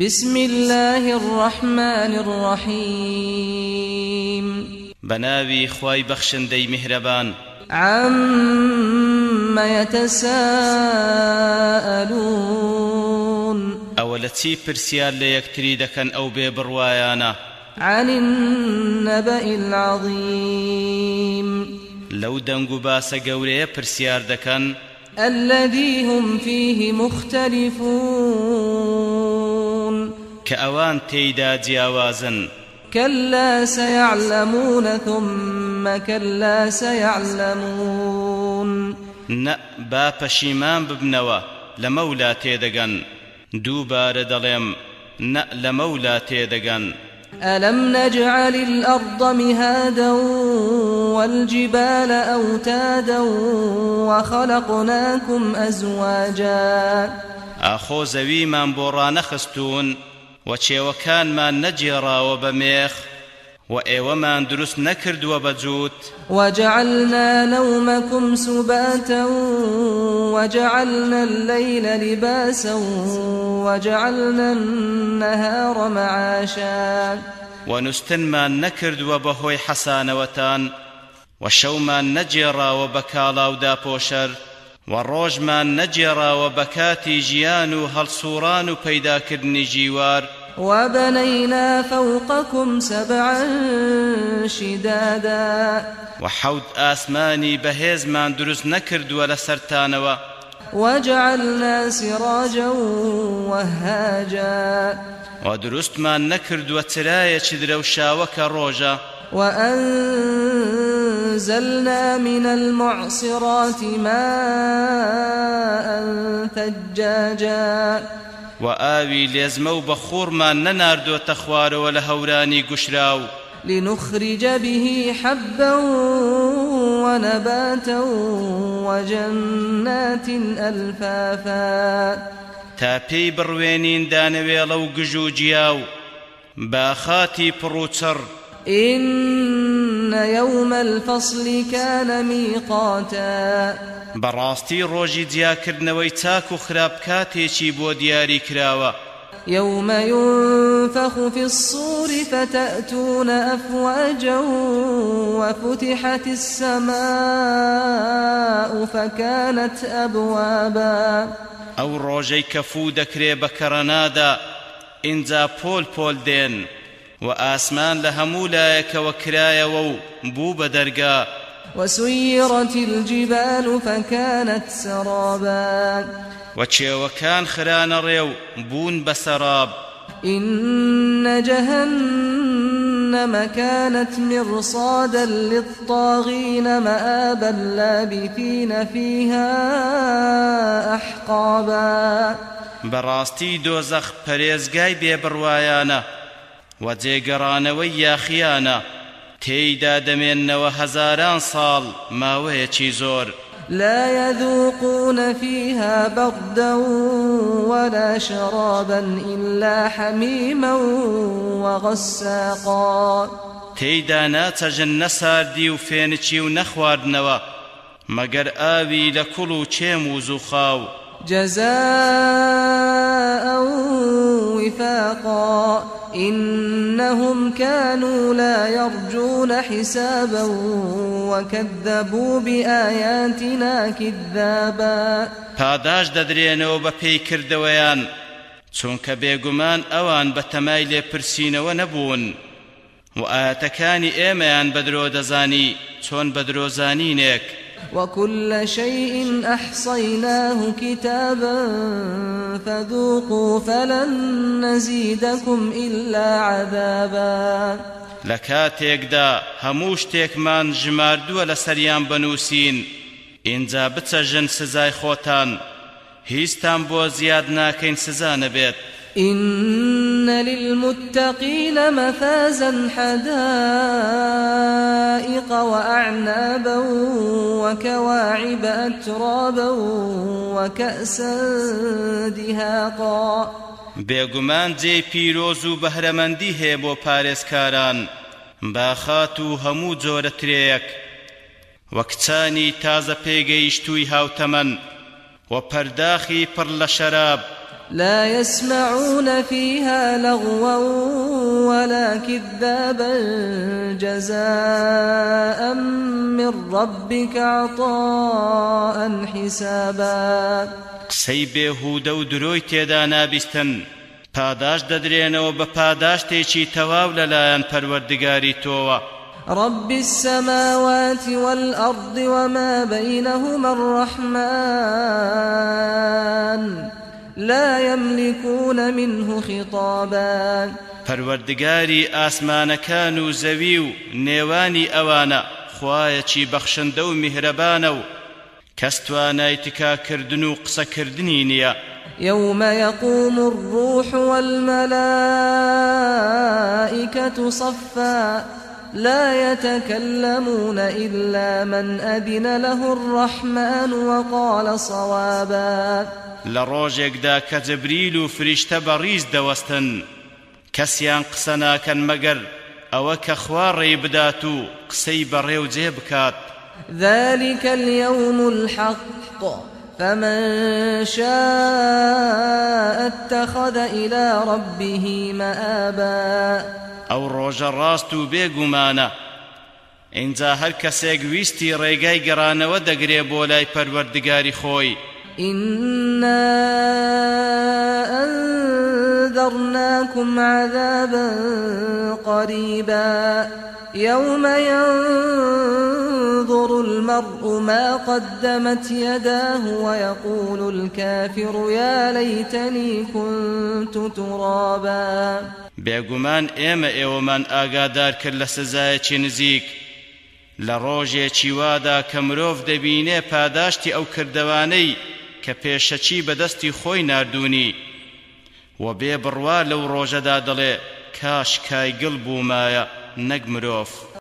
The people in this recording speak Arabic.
بسم الله الرحمن الرحيم. بناوي خواي بخشندي مهربان عم يتساءلون. أولتي برسيال ليكتري دكن أو ببروايانا عن النبأ العظيم لو دنگو باس قوري برسيار دكن الذي هم فيه مختلفون. كأوان تيدا جياوازن. كلا سيعلمون ثم كلا سيعلمون. ن با پشیمان ببنەوە لە مەولا تێدەگەن. دووبارە دەڵێم لە مەولا تێدەگەن. ألم نجعل الأرض مهادا والجبال أوتادا وخلقناكم أزواجا. ئاخۆ زەویمان بۆ ڕانەخستوون و چێوەکانمان نەجێڕاوە بە مێخ و ئێوەمان دروست نەکردووە بەجووت وجعلنا نومكم سباتا وجعلنا الليل لباسا وجعلنا النهار معاشا. ونستنمان نەکردووە بەهۆی حەسانەوەتان و شەومان نەجێڕاوە بە کاڵاو داپۆشەر و ڕۆژمان نەجێڕاوە بە کاتی ژیان و هەڵسوڕان و پەیداکردنی جیوار. وبنينا فوقكم سبعا شدادا. وحود آسماني بهيز من دروس نكرد ولا سرتانوا وجعلنا سراجا وهاجا. ودروست ما نكرد وترايا شدرو شاوك روجا وأنزلنا من المعصرات ماء ثجاجا. وآوي ليزمو بخور ما نناردو تخوار ولا هوراني قشراو لنخرج به حبا ونباتا وجنات ألفافا. تا پێی بڕوێنین دانەوێڵە و گژ و جیاو باخاتی پڕوچڕ إن يوم الفصل كان ميقاتا. بەڕاستی ڕۆژی جیاکردنەوەی چاک و خراپ کاتێکی بۆ دیاری کراوە. يوم ينفخ في الصور فتأتون أفواجا وفتحت السماء فكانت أبوابا. ئەو ڕۆژەی کەفوو دەکرێ بە کەڕەنادا ئینجا پۆل پۆل دێن و ئاسمان لە هەموو لایەکەوە کرایەوە و بوو بە دەرگا وسيرت الجبال فكانت سرابا. وچێوەکان خرانە ڕێو بوون بە سەراب إن جهنم كانت مرصادا للطاغين مآبا لابثين فيها أحقابا. بەڕاستی دۆزەخ پەرێزگای بێبڕوایانە و جێگەڕانەوەی یاخیانە. تێیدا دەمێننەوە هەزاران ساڵ ماوەیەکی زۆر. لا يذوقون فيها بردا ولا شرابا إلا حميما وغساقا. تيدا ناتجن نساردي وفينتشي ونخواردنوا مگر آوي لكلو چيم وزخاو جزاء وفاقا إنهم كانوا لا يرجون حسابا وكذبوا بآياتنا كذابا. پاداش دەدرێنەوە بە پێی کردەوەیان چونکە بێگومان ئەوان بە تەمای لێپرسینەوە نەبوون. و ئاەتەکانی ئێمەیان بەدرۆ دەزانی چۆن بە درۆزانینێک وكل شيء أحصيناه كتابا فذوقوا فلن نزيدكم إلا عذابا. لكاتێکدا هەموو شتێکمان ژماردووە لە سەریان بنووسین ئینجا بچەژن سزای خۆتان. هیچتان بۆ زیاد ناکەین سزا نەبێت. للمتقين مفازا حدائق وأعنابا وكواعب أترابا وكأسا دهاقا. بێگومان جێ پیرۆز و بەهرەمەندی هەیە بۆ پارێزکاران باخات و هەموو جۆرە ترێیەک وە کچانی تازە پێگەیشتووی هاوتەمەن و پەرداخی پڕ لە لا يسمعون فيها لغوا ولا كذابا جزاء من ربك عطاء حسابا. قسەی بێهودە و درۆی تێدا نابیستن پاداش دەدرێنەوە بە پاداشتێکی تەواو لەلایەن پەروەردگاری تۆوە. رب السماوات والأرض وما بينهما الرحمن. لا يملكون منه خطابا. پەروەردگاری ئاسمانەکان و زەوی و نێوانی ئەوانە خوایەکی بەخشندە و میهرەبانە و کەس توانای تکاکردن و قسەکردنی نییە. يوم يقوم الروح والملائكة صفا. لا يتكلمون إلا من أذن له الرحمن وقال صوابا. لروجك کە جبریل و فریشتە بەڕیز دەوەستن کەسیان قسە ناکەن مەگەر ئەوە کە خوا ڕێی بدات و قسەی بەڕێو جێ بکات ذلك اليوم الحق فمن شاء اتخذ إلى ربه مآبا. ئەو ڕۆژە ڕاست و بێگومانە. اینجا هەر کەسێک ویستی ڕێگای گەڕانەوە دەگرێ بۆ لای پەروەردگاری خۆی. إنا أنذرناكم عذابا قريبا يوم ينظر المرء ما قدمت يداه ويقول الكافر يا ليتني كنت ترابا. بێگومان ئێمە ئێوەمان ئاگادار کرد لە سزایەکی نزیک. لە ڕۆژێکی وادا کە مرۆڤ دەبینێ پاداشتی ئەو کردەوانەی کە پێشەچی بەدەستی خۆی نردوونی و بێ بڕوا لەو ڕۆژەدا دەڵێ کاش کایگڵ بوومایە